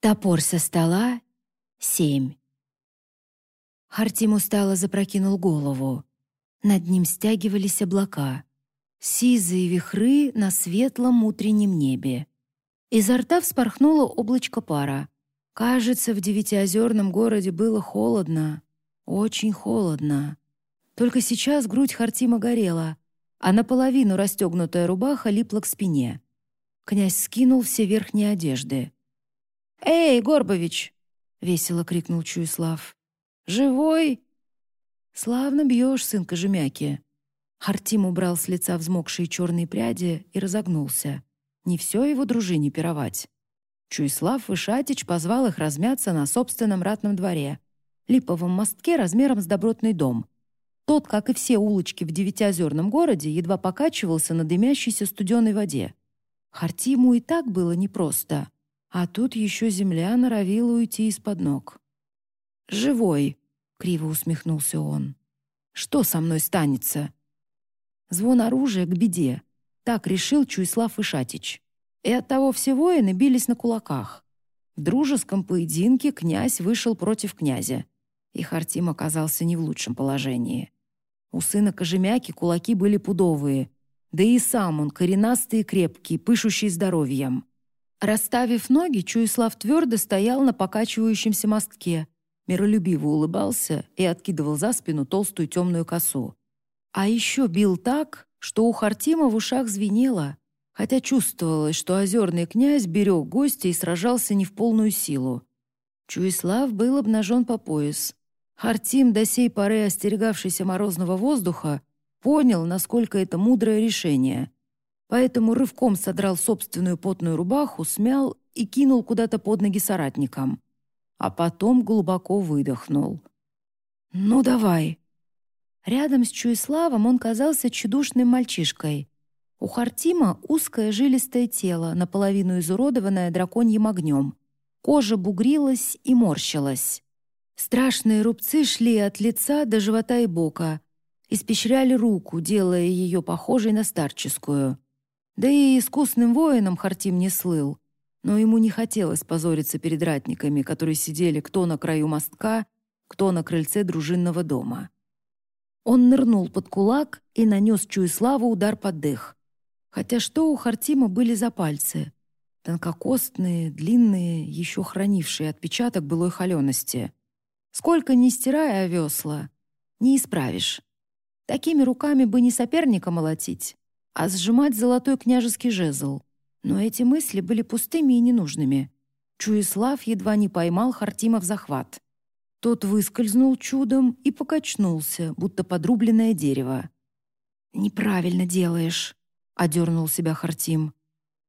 Топор со стола — семь. Хартим устало запрокинул голову. Над ним стягивались облака. Сизые вихры на светлом утреннем небе. Изо рта вспорхнуло облачко пара. Кажется, в девятиозерном городе было холодно. Очень холодно. Только сейчас грудь Хартима горела, а наполовину расстегнутая рубаха липла к спине. Князь скинул все верхние одежды. «Эй, Горбович!» — весело крикнул Чуислав. «Живой?» «Славно бьешь, сын Кожемяки». Хартим убрал с лица взмокшие черные пряди и разогнулся. Не все его дружине пировать. Чуислав Вышатич позвал их размяться на собственном ратном дворе, липовом мостке размером с добротный дом. Тот, как и все улочки в девятиозерном городе, едва покачивался на дымящейся студеной воде. Хартиму и так было непросто, а тут еще земля норовила уйти из-под ног. «Живой!» — криво усмехнулся он. «Что со мной станется?» Звон оружия к беде. Так решил Чуислав Ишатич. И оттого все воины бились на кулаках. В дружеском поединке князь вышел против князя. И Хартим оказался не в лучшем положении. У сына Кожемяки кулаки были пудовые, да и сам он коренастый и крепкий, пышущий здоровьем. Расставив ноги, Чуислав твердо стоял на покачивающемся мостке, миролюбиво улыбался и откидывал за спину толстую темную косу. А еще бил так, что у Хартима в ушах звенело, хотя чувствовалось, что озерный князь берег гостя и сражался не в полную силу. Чуислав был обнажен по пояс. Хартим, до сей поры остерегавшийся морозного воздуха, понял, насколько это мудрое решение. Поэтому рывком содрал собственную потную рубаху, смял и кинул куда-то под ноги соратникам. А потом глубоко выдохнул. «Ну, давай!» Рядом с Чуиславом он казался чудушным мальчишкой. У Хартима узкое жилистое тело, наполовину изуродованное драконьим огнем. Кожа бугрилась и морщилась. Страшные рубцы шли от лица до живота и бока, испещряли руку, делая ее похожей на старческую. Да и искусным воином Хартим не слыл, но ему не хотелось позориться перед ратниками, которые сидели кто на краю мостка, кто на крыльце дружинного дома. Он нырнул под кулак и нанес Чуиславу удар под дых. Хотя что у Хартима были за пальцы? Тонкокостные, длинные, еще хранившие отпечаток былой холености. Сколько ни стирая весла, не исправишь. Такими руками бы не соперника молотить, а сжимать золотой княжеский жезл. Но эти мысли были пустыми и ненужными. Чуислав едва не поймал Хартима в захват. Тот выскользнул чудом и покачнулся, будто подрубленное дерево. «Неправильно делаешь», — одернул себя Хартим.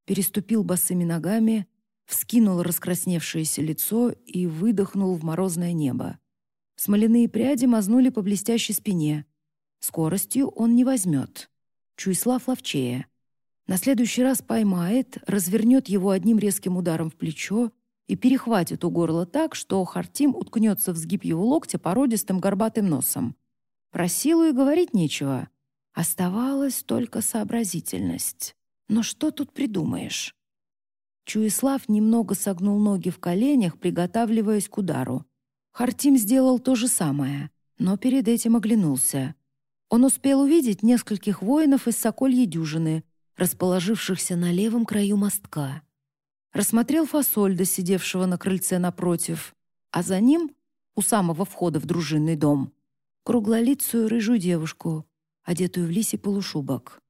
Переступил босыми ногами, вскинул раскрасневшееся лицо и выдохнул в морозное небо. Смоляные пряди мазнули по блестящей спине. Скоростью он не возьмет. Чуйслав ловчее. На следующий раз поймает, развернет его одним резким ударом в плечо и перехватит у горла так, что Хартим уткнется в сгиб его локтя породистым горбатым носом. Про силу и говорить нечего. Оставалась только сообразительность. Но что тут придумаешь? Чуислав немного согнул ноги в коленях, приготавливаясь к удару. Хартим сделал то же самое, но перед этим оглянулся. Он успел увидеть нескольких воинов из Сокольей дюжины, расположившихся на левом краю мостка. Рассмотрел Фасольда, сидевшего на крыльце напротив, а за ним, у самого входа в дружинный дом, круглолицую рыжую девушку, одетую в лисий полушубок.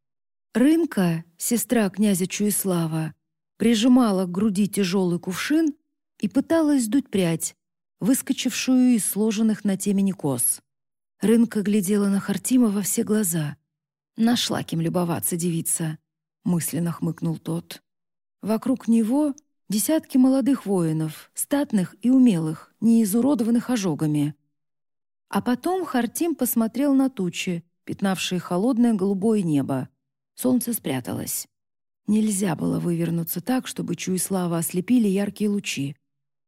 Рынка, сестра князя Чуислава, прижимала к груди тяжелый кувшин и пыталась сдуть прядь, выскочившую из сложенных на темени кос. Рынка глядела на Хартима во все глаза. «Нашла кем любоваться девица», — мысленно хмыкнул тот. Вокруг него десятки молодых воинов, статных и умелых, не изуродованных ожогами. А потом Хартим посмотрел на тучи, пятнавшие холодное голубое небо. Солнце спряталось. Нельзя было вывернуться так, чтобы Чуислава ослепили яркие лучи.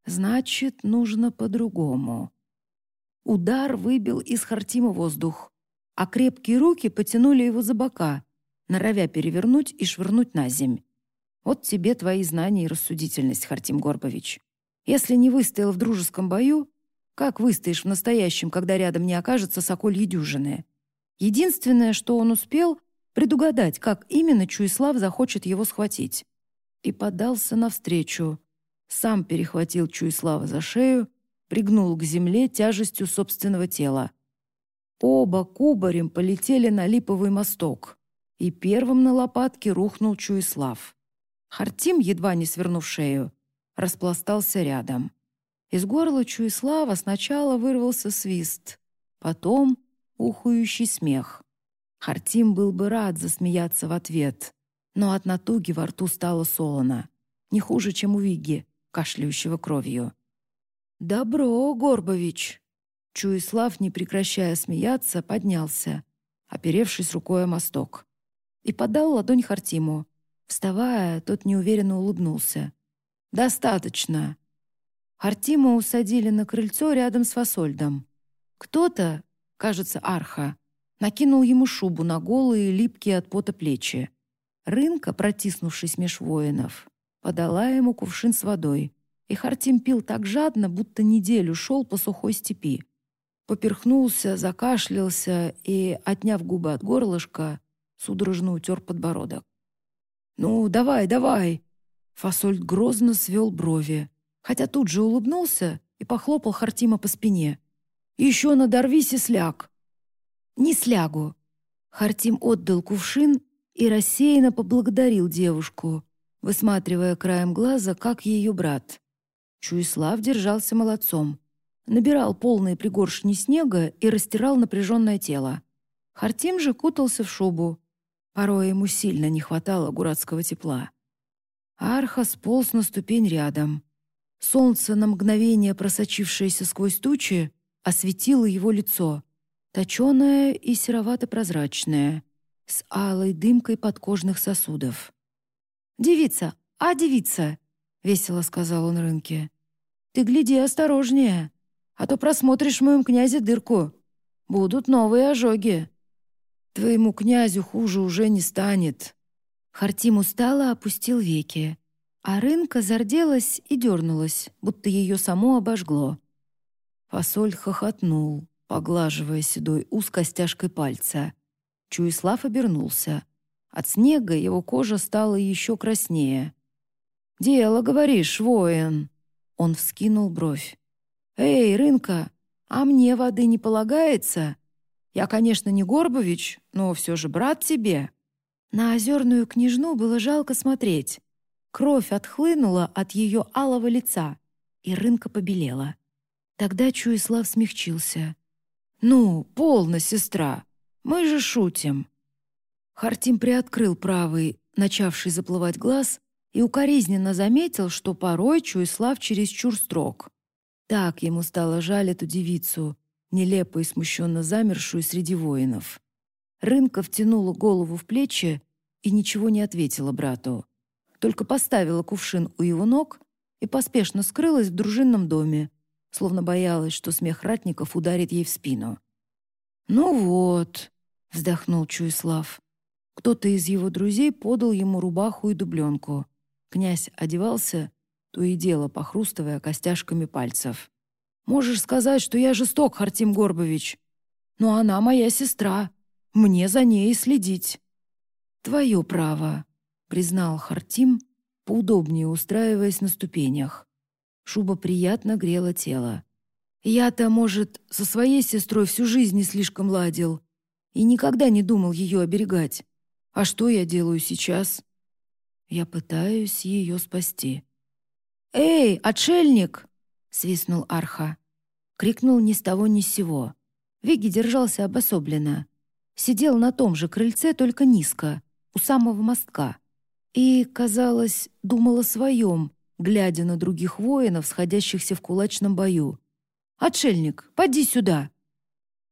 Значит, нужно по-другому. Удар выбил из Хартима воздух, а крепкие руки потянули его за бока, норовя перевернуть и швырнуть на земь. Вот тебе твои знания и рассудительность, Хартим Горбович. Если не выстоял в дружеском бою, как выстоишь в настоящем, когда рядом не окажется сокольи дюжины? Единственное, что он успел, предугадать, как именно Чуислав захочет его схватить. И подался навстречу. Сам перехватил Чуислава за шею, пригнул к земле тяжестью собственного тела. Оба кубарем полетели на липовый мосток, и первым на лопатке рухнул Чуислав. Хартим, едва не свернув шею, распластался рядом. Из горла Чуислава сначала вырвался свист, потом ухающий смех. Хартим был бы рад засмеяться в ответ, но от натуги во рту стало солоно, не хуже, чем у Виги, кашляющего кровью. «Добро, Горбович!» Чуислав, не прекращая смеяться, поднялся, оперевшись рукой о мосток, и подал ладонь Хартиму. Вставая, тот неуверенно улыбнулся. «Достаточно!» Хартима усадили на крыльцо рядом с Фасольдом. Кто-то, кажется, Арха, накинул ему шубу на голые, липкие от пота плечи. Рынка, протиснувшись меж воинов, подала ему кувшин с водой, и Хартим пил так жадно, будто неделю шел по сухой степи. Поперхнулся, закашлялся и, отняв губы от горлышка, судорожно утер подбородок. «Ну, давай, давай!» Фасольд грозно свел брови, хотя тут же улыбнулся и похлопал Хартима по спине. «Еще надорвись и сляг!» «Не слягу!» Хартим отдал кувшин и рассеянно поблагодарил девушку, высматривая краем глаза, как ее брат. Чуислав держался молодцом. Набирал полные пригоршни снега и растирал напряженное тело. Хартим же кутался в шубу. Порой ему сильно не хватало гуратского тепла. Арха сполз на ступень рядом. Солнце, на мгновение просочившееся сквозь тучи, осветило его лицо, точеное и серовато-прозрачное, с алой дымкой подкожных сосудов. «Девица! А, девица!» — весело сказал он рынке. «Ты гляди осторожнее, а то просмотришь в моем князе дырку. Будут новые ожоги». «Твоему князю хуже уже не станет», Хартим устало опустил веки, а рынка зарделась и дернулась, будто ее само обожгло. Фасоль хохотнул, поглаживая седой ус костяшкой пальца. Чуислав обернулся. От снега его кожа стала еще краснее. «Дело, говоришь, воин!» Он вскинул бровь. «Эй, рынка, а мне воды не полагается? Я, конечно, не Горбович, но все же брат тебе». На озерную княжну было жалко смотреть. Кровь отхлынула от ее алого лица, и рынка побелела. Тогда Чуислав смягчился. «Ну, полно, сестра, мы же шутим». Хартим приоткрыл правый, начавший заплывать глаз, и укоризненно заметил, что порой Чуислав чересчур строг. Так ему стало жаль эту девицу, нелепо и смущенно замершую среди воинов. Рынка втянула голову в плечи и ничего не ответила брату. Только поставила кувшин у его ног и поспешно скрылась в дружинном доме, словно боялась, что смех ратников ударит ей в спину. «Ну вот», — вздохнул Чуислав. Кто-то из его друзей подал ему рубаху и дубленку. Князь одевался, то и дело похрустывая костяшками пальцев. «Можешь сказать, что я жесток, Хартим Горбович, но она моя сестра. Мне за ней следить». «Твое право», — признал Хартим, поудобнее устраиваясь на ступенях. Шуба приятно грела тело. «Я-то, может, со своей сестрой всю жизнь не слишком ладил и никогда не думал ее оберегать. А что я делаю сейчас?» «Я пытаюсь ее спасти». «Эй, отшельник!» — свистнул Арха. Крикнул ни с того ни с сего. Виги держался обособленно. Сидел на том же крыльце, только низко, у самого мостка. И, казалось, думал о своем, глядя на других воинов, сходящихся в кулачном бою. «Отшельник, поди сюда!»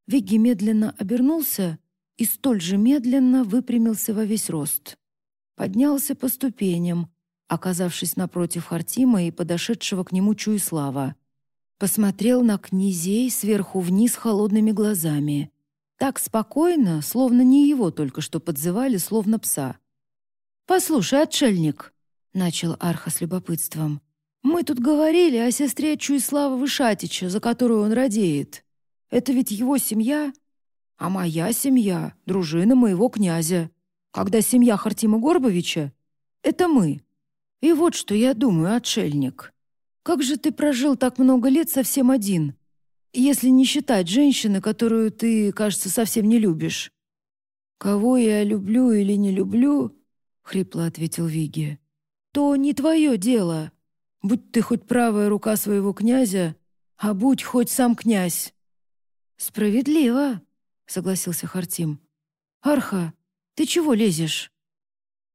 Виги медленно обернулся и столь же медленно выпрямился во весь рост. Поднялся по ступеням, оказавшись напротив Хартима и подошедшего к нему Чуислава. Посмотрел на князей сверху вниз холодными глазами. Так спокойно, словно не его только что подзывали, словно пса. «Послушай, отшельник», — начал Арха с любопытством, Мы тут говорили о сестре Чуислава Вышатича, за которую он радеет. Это ведь его семья, а моя семья — дружина моего князя. Когда семья Хартима Горбовича — это мы. И вот что я думаю, отшельник. Как же ты прожил так много лет совсем один, если не считать женщины, которую ты, кажется, совсем не любишь?» «Кого я люблю или не люблю?» — хрипло ответил Виги. «То не твое дело. Будь ты хоть правая рука своего князя, а будь хоть сам князь». «Справедливо», — согласился Хартим. «Арха, ты чего лезешь?»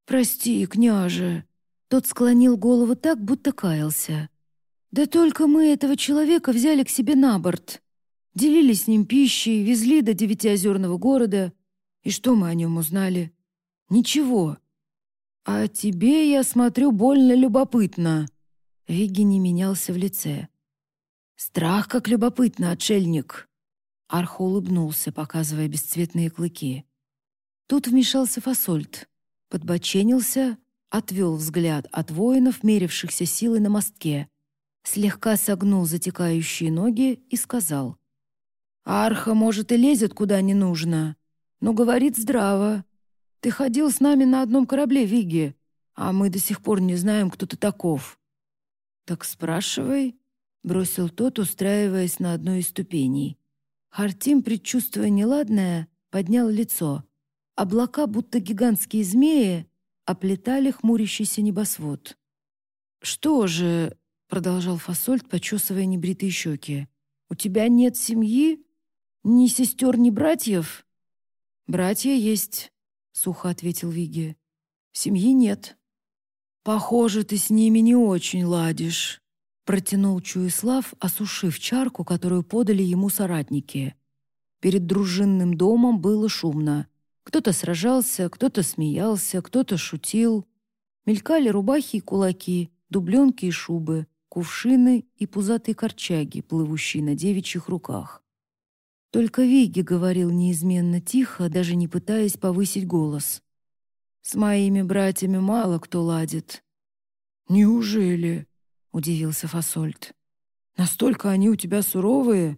«Прости, княже». Тот склонил голову так, будто каялся. «Да только мы этого человека взяли к себе на борт. Делили с ним пищей, везли до девятиозерного города. И что мы о нем узнали? Ничего. А тебе, я смотрю, больно любопытно». Вигги не менялся в лице. «Страх как любопытно, отшельник!» Архо улыбнулся, показывая бесцветные клыки. Тут вмешался Фасольд. Подбоченился, отвел взгляд от воинов, мерившихся силой на мостке, слегка согнул затекающие ноги и сказал. «Арха, может, и лезет куда не нужно, но говорит здраво. Ты ходил с нами на одном корабле, Виги, а мы до сих пор не знаем, кто ты таков». «Так спрашивай», — бросил тот, устраиваясь на одной из ступеней. Хартим, предчувствуя неладное, поднял лицо. Облака, будто гигантские змеи, оплетали хмурящийся небосвод. «Что же», — продолжал Фасольд, почесывая небритые щеки, «у тебя нет семьи? Ни сестер, ни братьев?» «Братья есть», — сухо ответил Виги. «Семьи нет». «Похоже, ты с ними не очень ладишь», — протянул Чуислав, осушив чарку, которую подали ему соратники. Перед дружинным домом было шумно. Кто-то сражался, кто-то смеялся, кто-то шутил. Мелькали рубахи и кулаки, дубленки и шубы, кувшины и пузатые корчаги, плывущие на девичьих руках. Только Виги говорил неизменно тихо, даже не пытаясь повысить голос. С моими братьями мало кто ладит». «Неужели?» — удивился Фасольд. «Настолько они у тебя суровые?»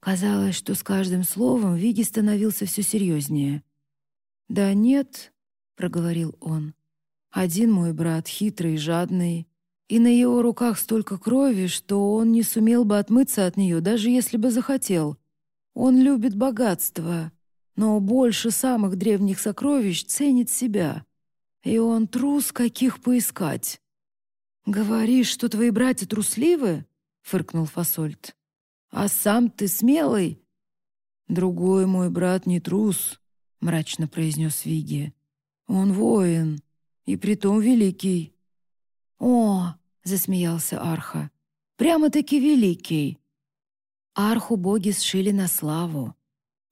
Казалось, что с каждым словом Виги становился все серьезнее. «Да нет», — проговорил он. «Один мой брат хитрый и жадный, и на его руках столько крови, что он не сумел бы отмыться от нее, даже если бы захотел. Он любит богатство, но больше самых древних сокровищ ценит себя. И он трус, каких поискать. «Говоришь, что твои братья трусливы?» — фыркнул Фасольд. «А сам ты смелый?» «Другой мой брат не трус», — мрачно произнес Виги. «Он воин, и притом великий». «О!» — засмеялся Арха. «Прямо-таки великий!» Арху боги сшили на славу.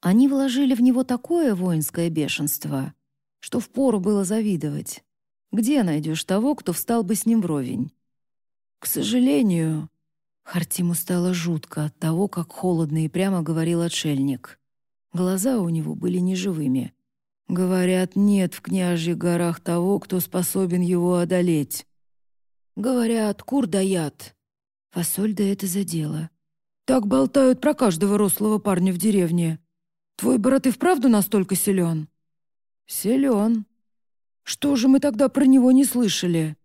Они вложили в него такое воинское бешенство, что впору было завидовать. Где найдешь того, кто встал бы с ним вровень? К сожалению, Хартиму стало жутко от того, как холодно и прямо говорил отшельник. Глаза у него были неживыми. Говорят, нет в княжьих горах того, кто способен его одолеть. Говорят, кур даят. Фасольда это задело. Так болтают про каждого рослого парня в деревне. Твой брат и вправду настолько силен?» «Силен. Что же мы тогда про него не слышали?»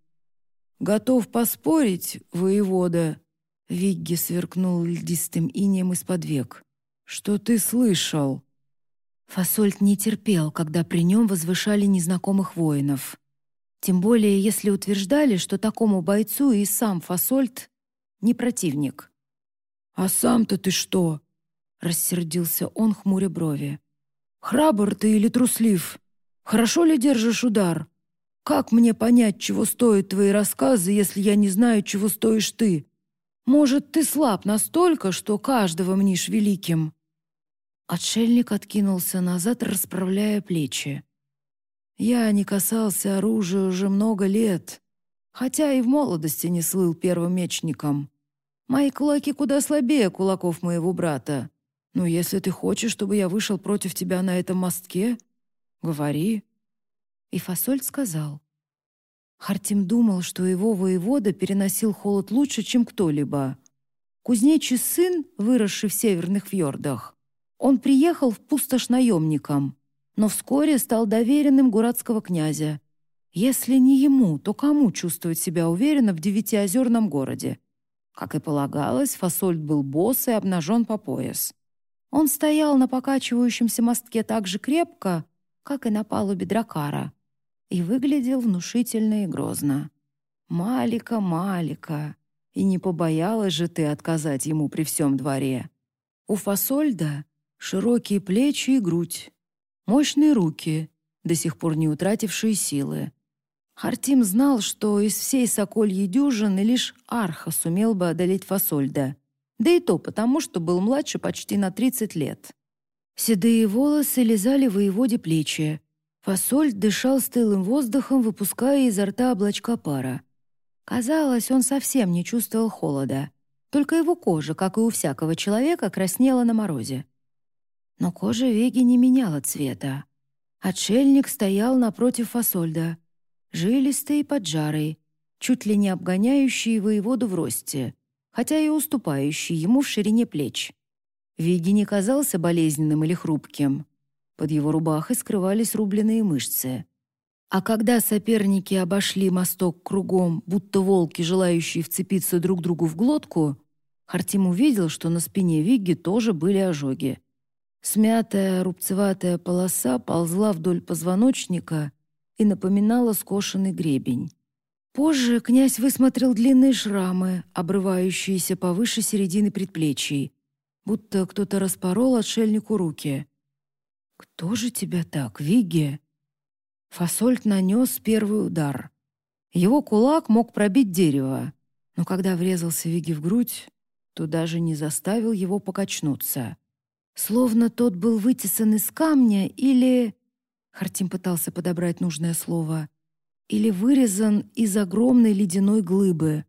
«Готов поспорить, воевода», — Вигги сверкнул льдистым инеем из-под век, «что ты слышал». Фасольд не терпел, когда при нем возвышали незнакомых воинов. Тем более, если утверждали, что такому бойцу и сам Фасольд не противник. «А сам-то ты что?» Рассердился он, хмуря брови. «Храбр ты или труслив? Хорошо ли держишь удар? Как мне понять, чего стоят твои рассказы, если я не знаю, чего стоишь ты? Может, ты слаб настолько, что каждого мнишь великим?» Отшельник откинулся назад, расправляя плечи. «Я не касался оружия уже много лет, хотя и в молодости не слыл первым мечником. Мои кулаки куда слабее кулаков моего брата. «Ну, если ты хочешь, чтобы я вышел против тебя на этом мостке, говори». И Фасоль сказал. Хартим думал, что его воевода переносил холод лучше, чем кто-либо. Кузнечий сын, выросший в северных фьордах, он приехал в пустошь наемником, но вскоре стал доверенным гуратского князя. Если не ему, то кому чувствовать себя уверенно в девятиозерном городе? Как и полагалось, Фасольд был босс и обнажен по пояс. Он стоял на покачивающемся мостке так же крепко, как и на палубе дракара, и выглядел внушительно и грозно. «Малика, Малика, и не побоялась же ты отказать ему при всем дворе. У Фасольда широкие плечи и грудь, мощные руки, до сих пор не утратившие силы. Хартим знал, что из всей сокольей дюжины лишь Арха сумел бы одолеть Фасольда, да и то потому, что был младше почти на 30 лет. Седые волосы лизали воеводе плечи, Фасоль дышал стылым воздухом, выпуская изо рта облачка пара. Казалось, он совсем не чувствовал холода. Только его кожа, как и у всякого человека, краснела на морозе. Но кожа Веги не меняла цвета. Отшельник стоял напротив Фасольда, жилистый и поджарый, чуть ли не обгоняющий воеводу в росте, хотя и уступающий ему в ширине плеч. Веги не казался болезненным или хрупким. Под его рубахой скрывались рубленые мышцы. А когда соперники обошли мосток кругом, будто волки, желающие вцепиться друг другу в глотку, Хартим увидел, что на спине Вигги тоже были ожоги. Смятая рубцеватая полоса ползла вдоль позвоночника и напоминала скошенный гребень. Позже князь высмотрел длинные шрамы, обрывающиеся повыше середины предплечий, будто кто-то распорол отшельнику руки. «Кто же тебя так, Вигги?» Фасольт нанес первый удар. Его кулак мог пробить дерево, но когда врезался Виги в грудь, то даже не заставил его покачнуться. Словно тот был вытесан из камня или... Хартим пытался подобрать нужное слово. Или вырезан из огромной ледяной глыбы.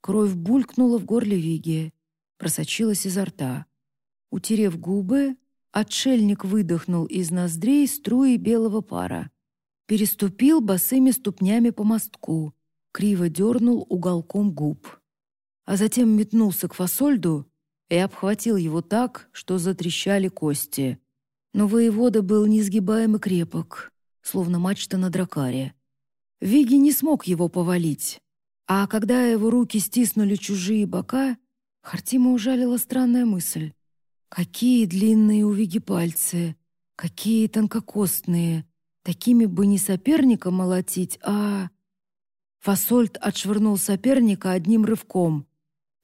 Кровь булькнула в горле Виги, просочилась изо рта. Утерев губы, Отшельник выдохнул из ноздрей струи белого пара. Переступил босыми ступнями по мостку, криво дернул уголком губ. А затем метнулся к фасольду и обхватил его так, что затрещали кости. Но воевода был несгибаем и крепок, словно мачта на дракаре. Виги не смог его повалить, а когда его руки стиснули чужие бока, Хартима ужалила странная мысль. Какие длинные у Виги пальцы, какие тонкокостные. Такими бы не соперника молотить, а... Фасольд отшвырнул соперника одним рывком.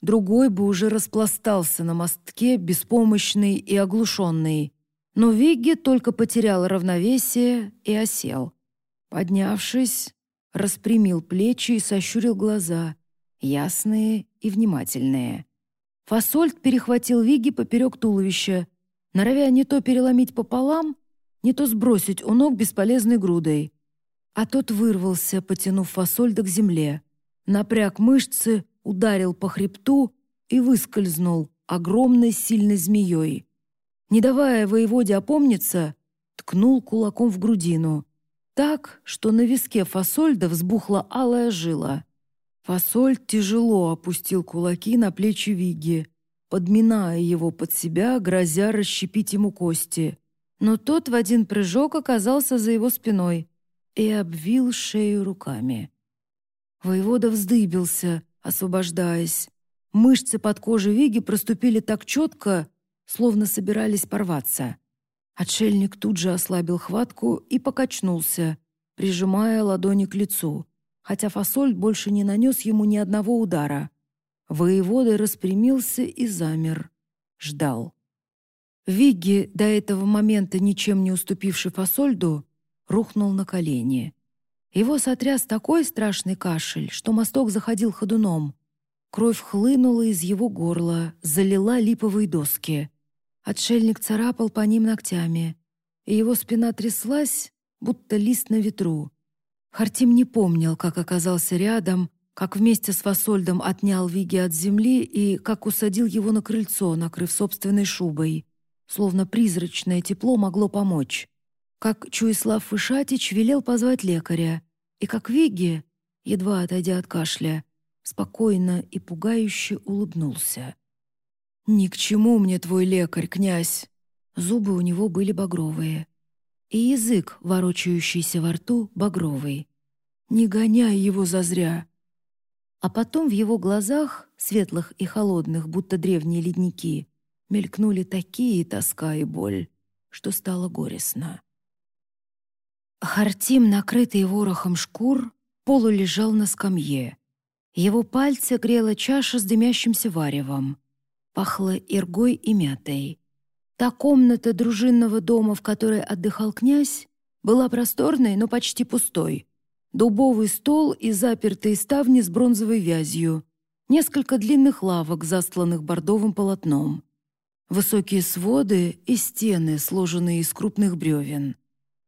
Другой бы уже распластался на мостке, беспомощный и оглушенный. Но Вигги только потерял равновесие и осел. Поднявшись, распрямил плечи и сощурил глаза, ясные и внимательные. Фасольд перехватил Виги поперек туловища, норовя не то переломить пополам, не то сбросить у ног бесполезной грудой. А тот вырвался, потянув Фасольда к земле. Напряг мышцы, ударил по хребту и выскользнул огромной сильной змеей. Не давая воеводе опомниться, ткнул кулаком в грудину. Так, что на виске Фасольда взбухла алая жила. Фасоль тяжело опустил кулаки на плечи Виги, подминая его под себя, грозя расщепить ему кости. Но тот в один прыжок оказался за его спиной и обвил шею руками. Воевода вздыбился, освобождаясь. Мышцы под кожей Виги проступили так четко, словно собирались порваться. Отшельник тут же ослабил хватку и покачнулся, прижимая ладони к лицу хотя фасоль больше не нанес ему ни одного удара. Воевода распрямился и замер. Ждал. Вигги, до этого момента ничем не уступивший фасольду, рухнул на колени. Его сотряс такой страшный кашель, что мосток заходил ходуном. Кровь хлынула из его горла, залила липовые доски. Отшельник царапал по ним ногтями, и его спина тряслась, будто лист на ветру. Хартим не помнил, как оказался рядом, как вместе с Фасольдом отнял Виги от земли и как усадил его на крыльцо, накрыв собственной шубой. Словно призрачное тепло могло помочь. Как Чуислав Фышатич велел позвать лекаря, и как Виги, едва отойдя от кашля, спокойно и пугающе улыбнулся. «Ни к чему мне твой лекарь, князь!» Зубы у него были багровые. И язык, ворочающийся во рту, багровый. «Не гоняй его зазря!» А потом в его глазах, светлых и холодных, будто древние ледники, мелькнули такие тоска и боль, что стало горестно. Хартим, накрытый ворохом шкур, полулежал на скамье. Его пальцы грела чаша с дымящимся варевом. Пахло иргой и мятой. Та комната дружинного дома, в которой отдыхал князь, была просторной, но почти пустой. Дубовый стол и запертые ставни с бронзовой вязью. Несколько длинных лавок, застланных бордовым полотном. Высокие своды и стены, сложенные из крупных бревен.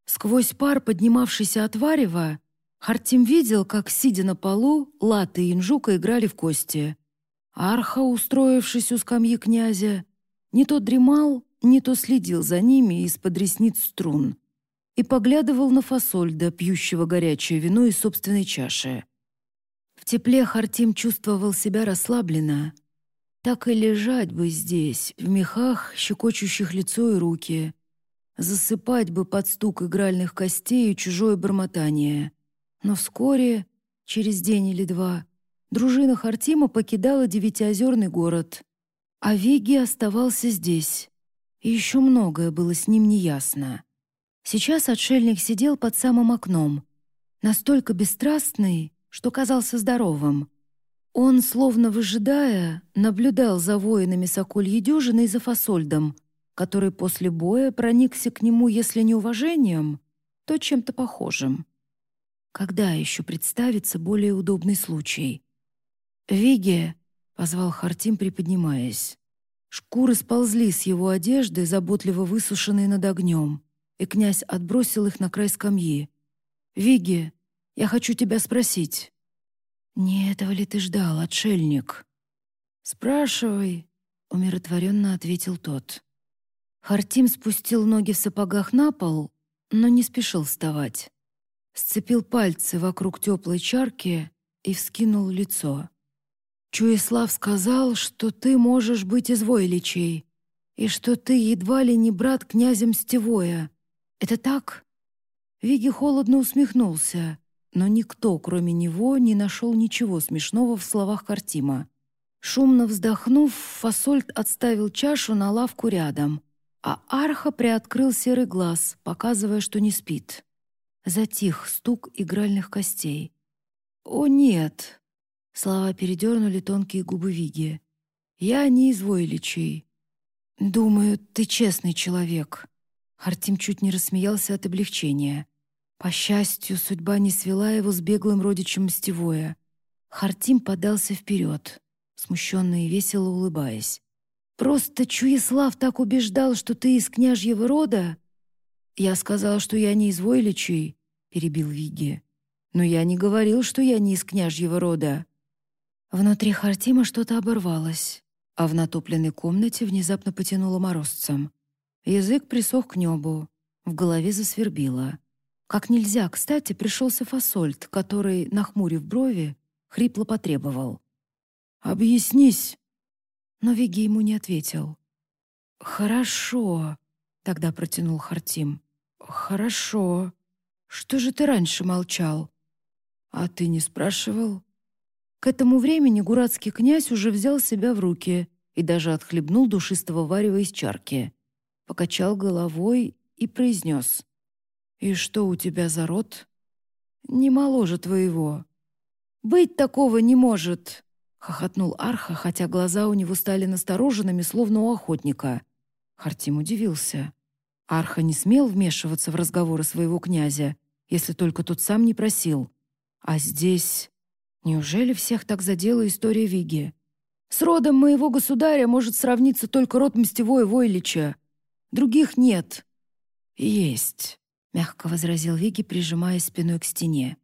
Сквозь пар, поднимавшийся от варева, Хартим видел, как, сидя на полу, Латы и Инжука играли в кости. Арха, устроившись у скамьи князя, не то дремал, не то следил за ними из-под ресниц струн и поглядывал на фасольда, пьющего горячее вино из собственной чаши. В тепле Хартим чувствовал себя расслабленно. Так и лежать бы здесь, в мехах, щекочущих лицо и руки. Засыпать бы под стук игральных костей и чужое бормотание. Но вскоре, через день или два, дружина Хартима покидала Девятиозерный город, а Веги оставался здесь. И еще многое было с ним неясно. Сейчас отшельник сидел под самым окном, настолько бесстрастный, что казался здоровым. Он, словно выжидая, наблюдал за воинами Сокольей дюжины и за Фасольдом, который после боя проникся к нему, если не уважением, то чем-то похожим. Когда еще представится более удобный случай? «Виге!» — позвал Хартим, приподнимаясь. Шкуры сползли с его одежды, заботливо высушенные над огнем, и князь отбросил их на край скамьи. «Виге, я хочу тебя спросить». «Не этого ли ты ждал, отшельник?» «Спрашивай», — умиротворенно ответил тот. Хартим спустил ноги в сапогах на пол, но не спешил вставать сцепил пальцы вокруг теплой чарки и вскинул лицо. «Чуислав сказал, что ты можешь быть из Войличей, и что ты едва ли не брат князя Мстевоя. Это так?» Виги холодно усмехнулся, но никто, кроме него, не нашел ничего смешного в словах Картима. Шумно вздохнув, Фасольд отставил чашу на лавку рядом, а Арха приоткрыл серый глаз, показывая, что не спит. Затих стук игральных костей. «О, нет!» Слова передернули тонкие губы Виги. «Я не из Войличей. Думаю, ты честный человек». Хартим чуть не рассмеялся от облегчения. По счастью, судьба не свела его с беглым родичем Мстевоя. Хартим подался вперед, смущенно и весело улыбаясь. «Просто Чуеслав так убеждал, что ты из княжьего рода, «Я сказал, что я не из Войличей», — перебил Виги. «Но я не говорил, что я не из княжьего рода». Внутри Хартима что-то оборвалось, а в натопленной комнате внезапно потянуло морозцем. Язык присох к небу, в голове засвербило. Как нельзя, кстати, пришелся фасольд, который, нахмурив брови, хрипло потребовал. «Объяснись!» Но Виги ему не ответил. «Хорошо», — тогда протянул Хартим. «Хорошо. Что же ты раньше молчал?» «А ты не спрашивал?» К этому времени гуратский князь уже взял себя в руки и даже отхлебнул душистого варева из чарки. Покачал головой и произнес. «И что у тебя за род?» «Не моложе твоего». «Быть такого не может!» — хохотнул Арха, хотя глаза у него стали настороженными, словно у охотника. Хартим удивился. Арха не смел вмешиваться в разговоры своего князя, если только тот сам не просил. А здесь... Неужели всех так задела история Виги? С родом моего государя может сравниться только род Мстевой Войлича. Других нет. Есть, — мягко возразил Виги, прижимая спиной к стене.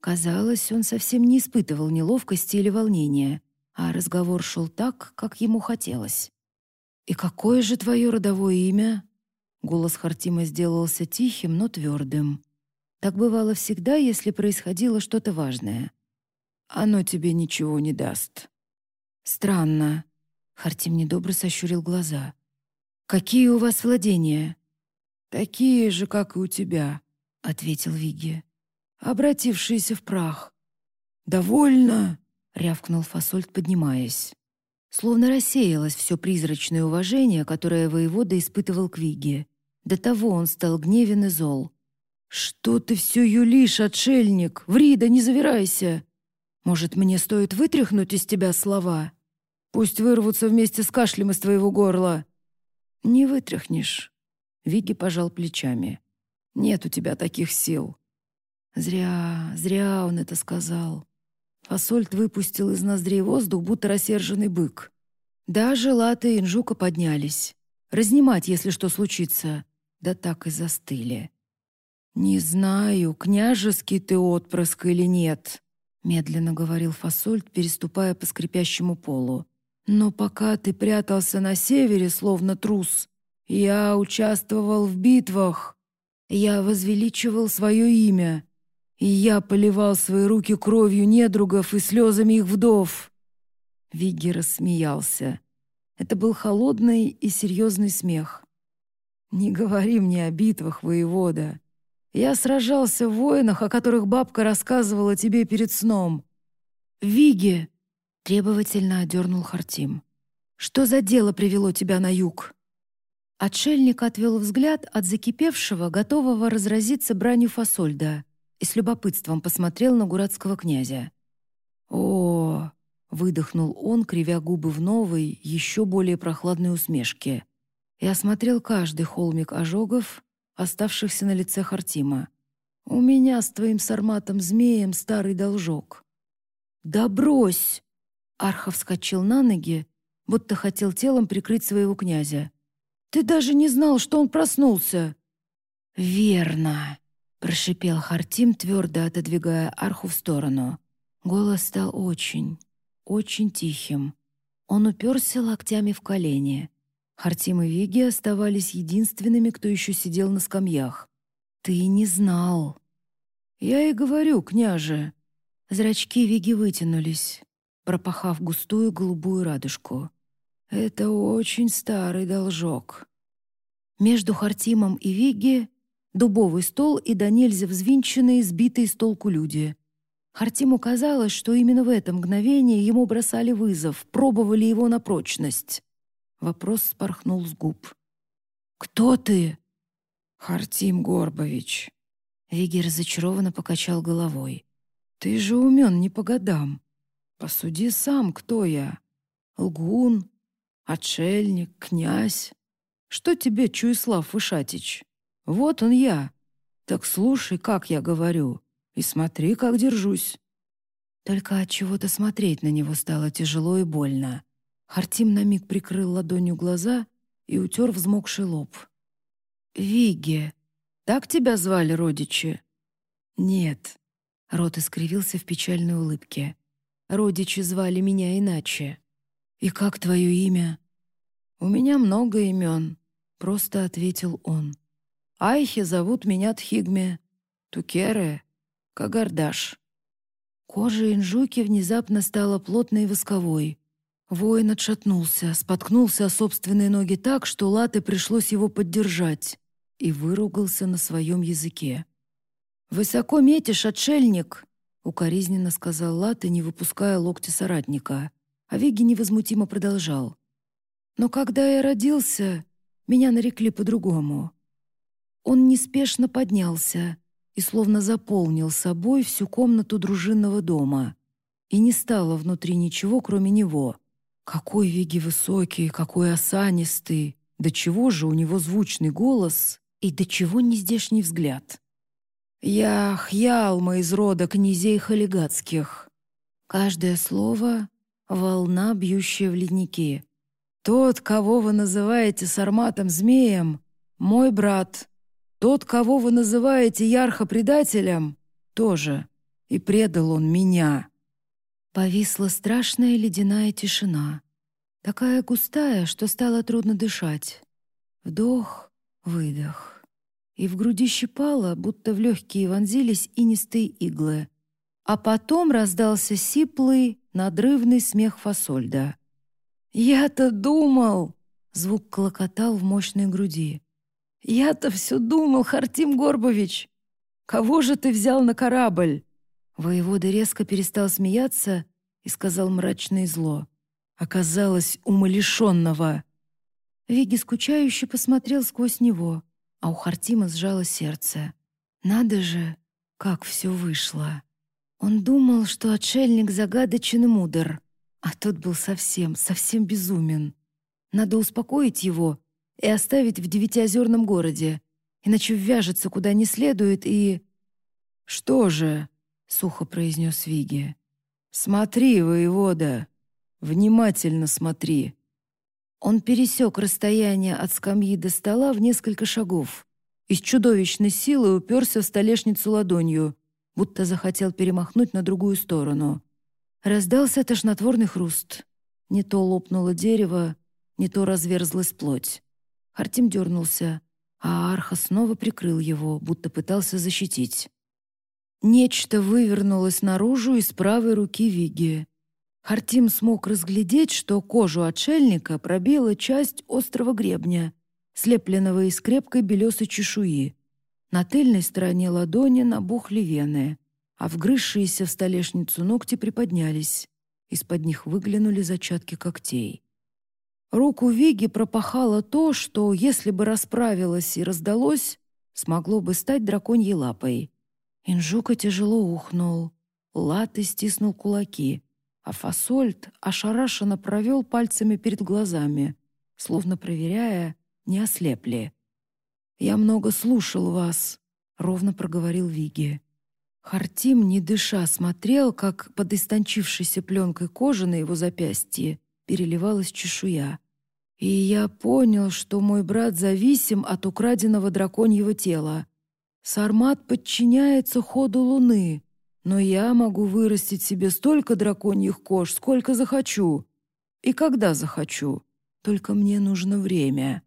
Казалось, он совсем не испытывал неловкости или волнения, а разговор шел так, как ему хотелось. «И какое же твое родовое имя?» Голос Хартима сделался тихим, но твердым. Так бывало всегда, если происходило что-то важное. Оно тебе ничего не даст». «Странно». Хартим недобро сощурил глаза. «Какие у вас владения?» «Такие же, как и у тебя», — ответил Виги. «Обратившиеся в прах». «Довольно!» — рявкнул Фасольд, поднимаясь. Словно рассеялось все призрачное уважение, которое воевода испытывал к Виге. До того он стал гневен и зол. «Что ты все юлишь, отшельник? Ври, да не завирайся! Может, мне стоит вытряхнуть из тебя слова? Пусть вырвутся вместе с кашлем из твоего горла!» «Не вытряхнешь!» Виги пожал плечами. «Нет у тебя таких сил». Зря, зря он это сказал. Фасольд выпустил из ноздрей воздух, будто рассерженный бык. Даже Лата и Инжука поднялись. Разнимать, если что случится. Да так и застыли. «Не знаю, княжеский ты отпрыск или нет», — медленно говорил Фасольд, переступая по скрипящему полу. «Но пока ты прятался на севере, словно трус, я участвовал в битвах. Я возвеличивал свое имя, и я поливал свои руки кровью недругов и слезами их вдов». Вигги рассмеялся. Это был холодный и серьезный смех. «Не говори мне о битвах, воевода. Я сражался в войнах, о которых бабка рассказывала тебе перед сном. Виги!» — требовательно одернул Хартим. «Что за дело привело тебя на юг?» Отшельник отвел взгляд от закипевшего, готового разразиться бранью фасольда, и с любопытством посмотрел на гуратского князя. «О!» — выдохнул он, кривя губы в новой, еще более прохладной усмешке, и осмотрел каждый холмик ожогов, оставшихся на лице Хартима. «У меня с твоим сарматом-змеем старый должок». «Да брось!» Архов вскочил на ноги, будто хотел телом прикрыть своего князя. «Ты даже не знал, что он проснулся!» «Верно!» — прошипел Хартим, твердо отодвигая Арху в сторону. Голос стал очень, очень тихим. Он уперся локтями в колени. Хартим и Виги оставались единственными, кто еще сидел на скамьях. «Ты не знал». «Я и говорю, княже». Зрачки Виги вытянулись, пропахав густую голубую радужку. «Это очень старый должок». Между Хартимом и Виги дубовый стол и до нельзя взвинченные, сбитые с толку люди. Хартиму казалось, что именно в это мгновение ему бросали вызов, пробовали его на прочность. Вопрос спорхнул с губ. «Кто ты?» «Хартим Горбович». Виги разочарованно покачал головой. «Ты же умен не по годам. Посуди сам, кто я. Лгун, отшельник, князь. Что тебе, Чуислав Вышатич? Вот он я. Так слушай, как я говорю, и смотри, как держусь». Только от чего-то смотреть на него стало тяжело и больно. Хартим на миг прикрыл ладонью глаза и утер взмокший лоб. «Виге, так тебя звали родичи?» «Нет», — рот искривился в печальной улыбке. «Родичи звали меня иначе. И как твое имя?» «У меня много имен», — просто ответил он. «Айхи зовут меня Тхигме, Тукере, Кагардаш». Кожа инжуки внезапно стала плотной и восковой, Воин отшатнулся, споткнулся о собственные ноги так, что Лате пришлось его поддержать, и выругался на своем языке. «Высоко метишь, отшельник!» — укоризненно сказал Лате, не выпуская локти соратника. А Веги невозмутимо продолжал. «Но когда я родился, меня нарекли по-другому». Он неспешно поднялся и словно заполнил собой всю комнату дружинного дома. И не стало внутри ничего, кроме него — какой Виги высокий, какой осанистый! До чего же у него звучный голос и до чего нездешний взгляд? Я Хьялма из рода князей халигатских. Каждое слово — волна, бьющая в ледники. Тот, кого вы называете сарматом-змеем, мой брат. Тот, кого вы называете ярхо-предателем, тоже. И предал он меня. Повисла страшная ледяная тишина. Такая густая, что стало трудно дышать. Вдох, выдох. И в груди щипало, будто в легкие вонзились инистые иглы. а потом раздался сиплый, надрывный смех Фасольда. «Я-то думал!» — звук клокотал в мощной груди. «Я-то все думал, Хартим Горбович! Кого же ты взял на корабль?» Воевода резко перестал смеяться и сказал мрачно и зло. «Оказалось, умалишенного!» Виги скучающе посмотрел сквозь него, а у Хартима сжало сердце. «Надо же, как все вышло!» Он думал, что отшельник загадочен и мудр, а тот был совсем, совсем безумен. Надо успокоить его и оставить в девятиозерном городе, иначе ввяжется куда не следует и... «Что же?» — сухо произнес Виги. «Смотри, воевода, внимательно смотри». Он пересек расстояние от скамьи до стола в несколько шагов и с чудовищной силой уперся в столешницу ладонью, будто захотел перемахнуть на другую сторону. Раздался тошнотворный хруст. Не то лопнуло дерево, не то разверзлась плоть. Хартим дернулся, а Арха снова прикрыл его, будто пытался защитить. Нечто вывернулось наружу из правой руки Виги. Хартим смог разглядеть, что кожу отшельника пробила часть острого гребня, слепленного из крепкой белесой чешуи. На тыльной стороне ладони набухли вены, а вгрызшиеся в столешницу ногти приподнялись. Из-под них выглянули зачатки когтей. Руку Виги пропахало то, что, если бы расправилось и раздалось, смогло бы стать драконьей лапой. Инжука тяжело ухнул, латы стиснул кулаки, а Фасольд ошарашенно провел пальцами перед глазами, словно проверяя, не ослепли. «Я много слушал вас», — ровно проговорил Виги. Хартим, не дыша, смотрел, как под истончившейся пленкой кожи на его запястье переливалась чешуя. И я понял, что мой брат зависим от украденного драконьего тела. Сармат подчиняется ходу луны, но я могу вырастить себе столько драконьих кож, сколько захочу. И когда захочу. Только мне нужно время.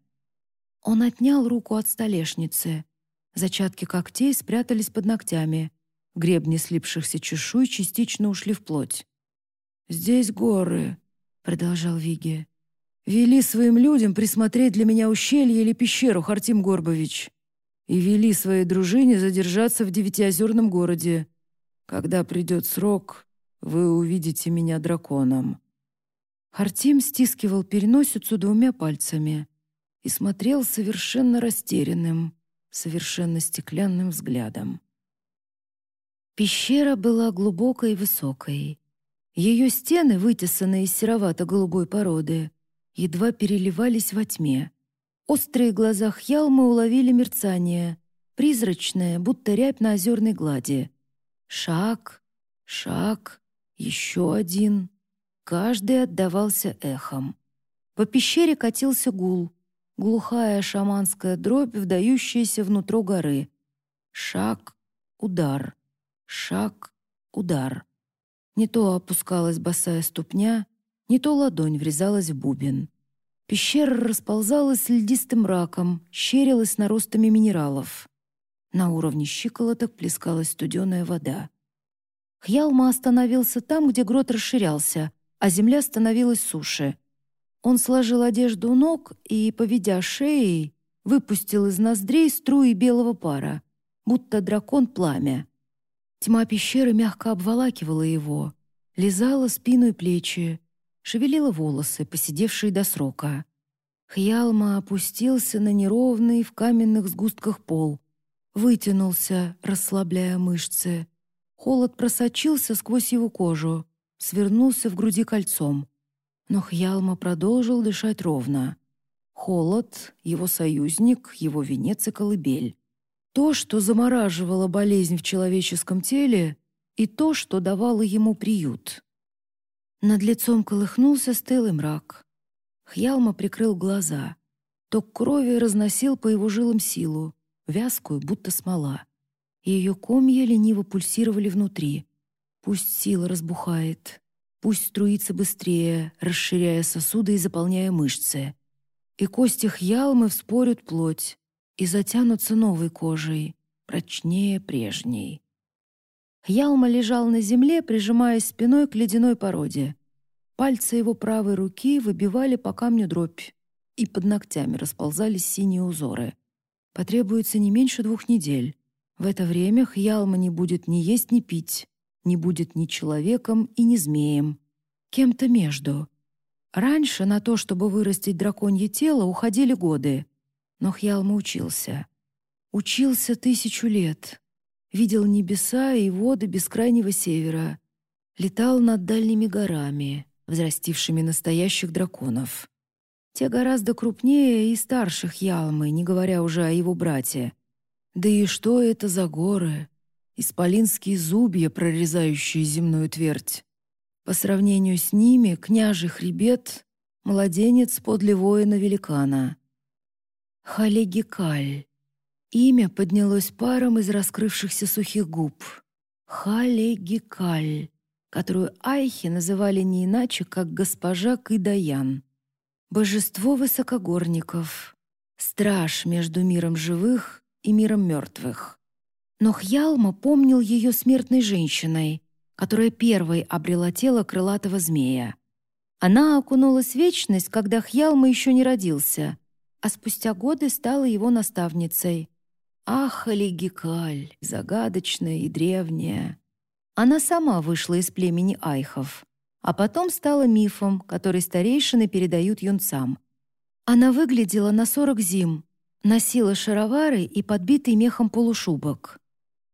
Он отнял руку от столешницы. Зачатки когтей спрятались под ногтями. Гребни слипшихся чешуй частично ушли в плоть. «Здесь горы», — продолжал Виги. «Вели своим людям присмотреть для меня ущелье или пещеру, Хартим Горбович. И вели своей дружине задержаться в Девятиозерном городе. Когда придет срок, вы увидите меня драконом». Хартим стискивал переносицу двумя пальцами и смотрел совершенно растерянным, совершенно стеклянным взглядом. Пещера была глубокой и высокой. Ее стены, вытесанные из серовато-голубой породы, едва переливались во тьме. Острые глаза Хьялмы уловили мерцание, призрачное, будто рябь на озерной глади. Шаг, шаг, еще один. Каждый отдавался эхом. По пещере катился гул, глухая шаманская дробь, вдающаяся внутрь горы. Шаг, удар, шаг, удар. Не то опускалась босая ступня, не то ладонь врезалась в бубен. Пещера расползалась льдистым раком, щерилась наростами минералов. На уровне щиколоток плескалась студеная вода. Хьялма остановился там, где грот расширялся, а земля становилась суше — он сложил одежду у ног и, поведя шеей, выпустил из ноздрей струи белого пара, будто дракон пламя. Тьма пещеры мягко обволакивала его, лизала спину и плечи, шевелила волосы, посидевшие до срока. Хьялма опустился на неровный в каменных сгустках пол, вытянулся, расслабляя мышцы. Холод просочился сквозь его кожу, свернулся в груди кольцом. Но Хьялма продолжил дышать ровно. Холод — его союзник, его венец и колыбель. То, что замораживало болезнь в человеческом теле, и то, что давало ему приют. Над лицом колыхнулся стылый мрак. Хьялма прикрыл глаза. Ток крови разносил по его жилам силу, вязкую, будто смола. Ее комья лениво пульсировали внутри. Пусть сила разбухает, Пусть струится быстрее, расширяя сосуды и заполняя мышцы. И кости хьялмы вспорят плоть и затянутся новой кожей, прочнее прежней. Хьялма лежал на земле, прижимаясь спиной к ледяной породе. Пальцы его правой руки выбивали по камню дробь, и под ногтями расползались синие узоры. Потребуется не меньше двух недель. В это время Хьялма не будет ни есть, ни пить, не будет ни человеком и ни змеем. Кем-то между. Раньше на то, чтобы вырастить драконье тело, уходили годы. Но Хьялма учился. Учился тысячу лет. Видел небеса и воды бескрайнего севера. Летал над дальними горами, взрастившими настоящих драконов. Те гораздо крупнее и старше Хьялмы, не говоря уже о его брате. Да и что это за горы? Исполинские зубья, прорезающие земную твердь. По сравнению с ними княжий хребет — младенец подле воина-великана. Халегикаль. Имя поднялось паром из раскрывшихся сухих губ. Халегикаль, которую айхи называли не иначе, как госпожа Кыдаян. Божество высокогорников, страж между миром живых и миром мертвых. Но Хьялма помнил ее смертной женщиной, которая первой обрела тело крылатого змея. Она окунулась в вечность, когда Хьялма еще не родился, а спустя годы стала его наставницей. Ах, Алигикаль, загадочная и древняя. Она сама вышла из племени айхов, а потом стала мифом, который старейшины передают юнцам. Она выглядела на сорок зим, Носила шаровары и подбитый мехом полушубок.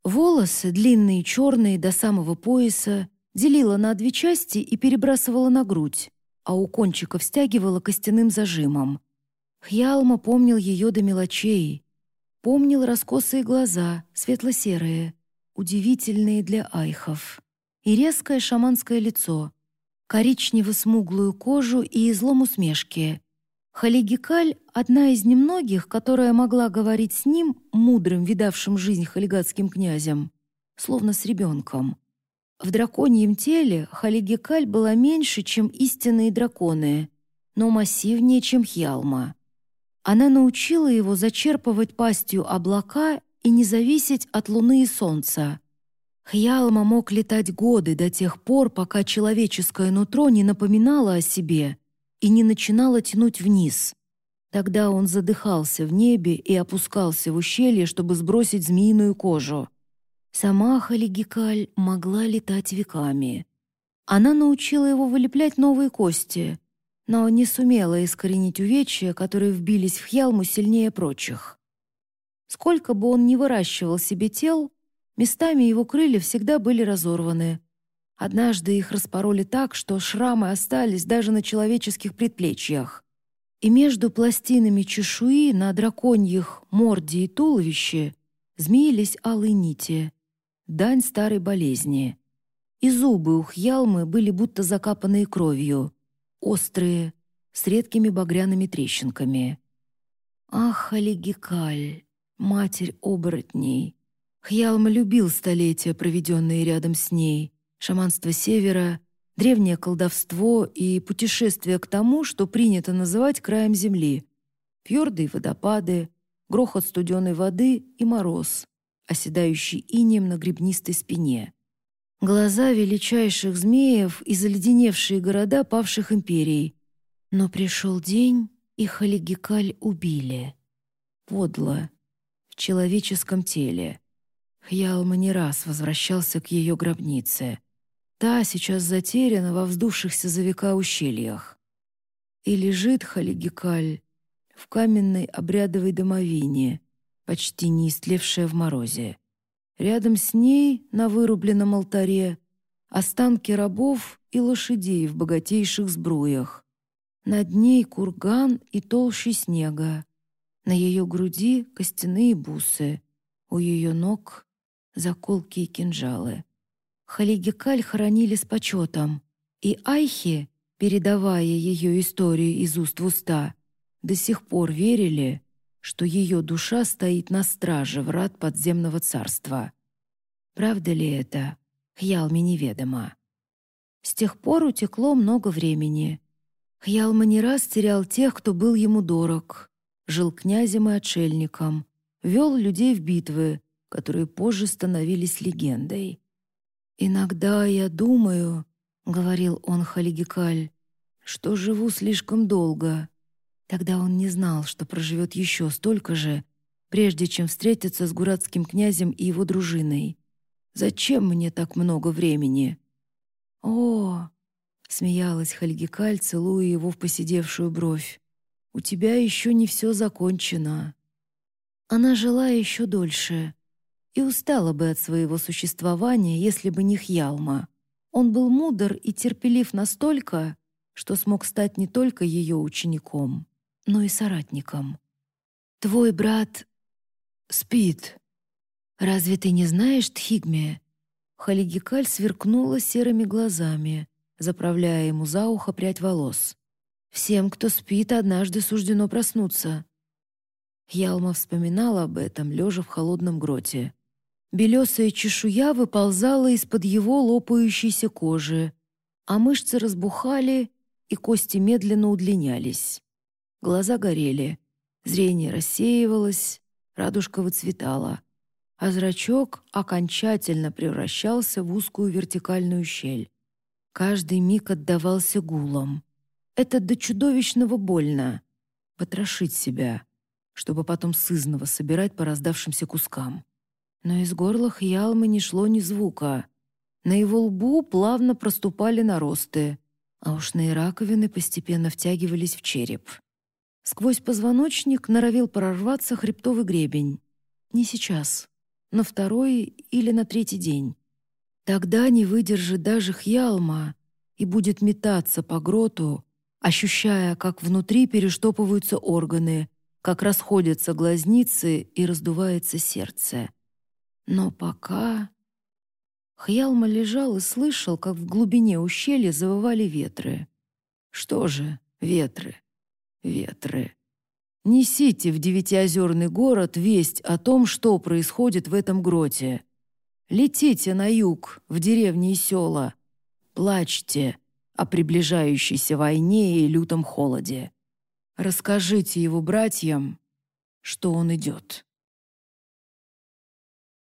Волосы, длинные черные до самого пояса, делила на две части и перебрасывала на грудь, а у кончиков стягивала костяным зажимом. Хьялма помнил ее до мелочей. Помнил раскосые глаза, светло-серые, удивительные для айхов, и резкое шаманское лицо, коричнево-смуглую кожу и излом усмешки — Халигикаль — одна из немногих, которая могла говорить с ним, мудрым, видавшим жизнь халигатским князем, словно с ребенком. В драконьем теле Халигикаль была меньше, чем истинные драконы, но массивнее, чем Хьялма. Она научила его зачерпывать пастью облака и не зависеть от луны и солнца. Хьялма мог летать годы до тех пор, пока человеческое нутро не напоминало о себе — и не начинало тянуть вниз. Тогда он задыхался в небе и опускался в ущелье, чтобы сбросить змеиную кожу. Сама Халигикаль могла летать веками. Она научила его вылеплять новые кости, но не сумела искоренить увечья, которые вбились в Хьялму сильнее прочих. Сколько бы он ни выращивал себе тел, местами его крылья всегда были разорваны, Однажды их распороли так, что шрамы остались даже на человеческих предплечьях. И между пластинами чешуи на драконьих морде и туловище змеились алые нити, дань старой болезни. И зубы у Хьялмы были будто закапанные кровью, острые, с редкими багряными трещинками. Ах, Алигикаль, матерь оборотней! Хьялма любил столетия, проведенные рядом с ней — шаманство Севера, древнее колдовство и путешествие к тому, что принято называть краем земли, фьорды и водопады, грохот студеной воды и мороз, оседающий инем на гребнистой спине. Глаза величайших змеев и заледеневшие города павших империй. Но пришел день, и Халигикаль убили. Подло, в человеческом теле. Хьялма не раз возвращался к ее гробнице — Та сейчас затеряна во вздувшихся за века ущельях. И лежит Халигикаль в каменной обрядовой домовине, почти не истлевшая в морозе. Рядом с ней, на вырубленном алтаре, останки рабов и лошадей в богатейших сбруях. Над ней курган и толщи снега. На ее груди костяные бусы, у ее ног — заколки и кинжалы. Халигикаль хоронили с почетом, и Айхи, передавая ее историю из уст в уста, до сих пор верили, что ее душа стоит на страже врат подземного царства. Правда ли это? Хьялме неведомо. С тех пор утекло много времени. Хьялма не раз терял тех, кто был ему дорог, жил князем и отшельником, вел людей в битвы, которые позже становились легендой. «Иногда я думаю», — говорил он Халигикаль, «что живу слишком долго». Тогда он не знал, что проживет еще столько же, прежде чем встретиться с гуратским князем и его дружиной. «Зачем мне так много времени?» «О!» — смеялась Хальгикаль, целуя его в посидевшую бровь. «У тебя еще не все закончено». Она жила еще дольше и устала бы от своего существования, если бы не Хьялма. Он был мудр и терпелив настолько, что смог стать не только ее учеником, но и соратником. «Твой брат спит. Разве ты не знаешь, Тхигме?» Халигикаль сверкнула серыми глазами, заправляя ему за ухо прядь волос. «Всем, кто спит, однажды суждено проснуться». Ялма вспоминала об этом, лежа в холодном гроте. Белесая чешуя выползала из-под его лопающейся кожи, а мышцы разбухали, и кости медленно удлинялись. Глаза горели, зрение рассеивалось, радужка выцветала, а зрачок окончательно превращался в узкую вертикальную щель. Каждый миг отдавался гулом. Это до чудовищного больно — потрошить себя, чтобы потом сызново собирать по раздавшимся кускам. Но из горла Хьялмы не шло ни звука. На его лбу плавно проступали наросты, а ушные раковины постепенно втягивались в череп. Сквозь позвоночник норовил прорваться хребтовый гребень. Не сейчас, на второй или на третий день. Тогда не выдержит даже Хьялма и будет метаться по гроту, ощущая, как внутри перештопываются органы, как расходятся глазницы и раздувается сердце. Но пока... Хьялма лежал и слышал, как в глубине ущелья завывали ветры. Что же, ветры? Ветры. Несите в девятиозерный город весть о том, что происходит в этом гроте. Летите на юг, в деревни и села. Плачьте о приближающейся войне и лютом холоде. Расскажите его братьям, что он идет.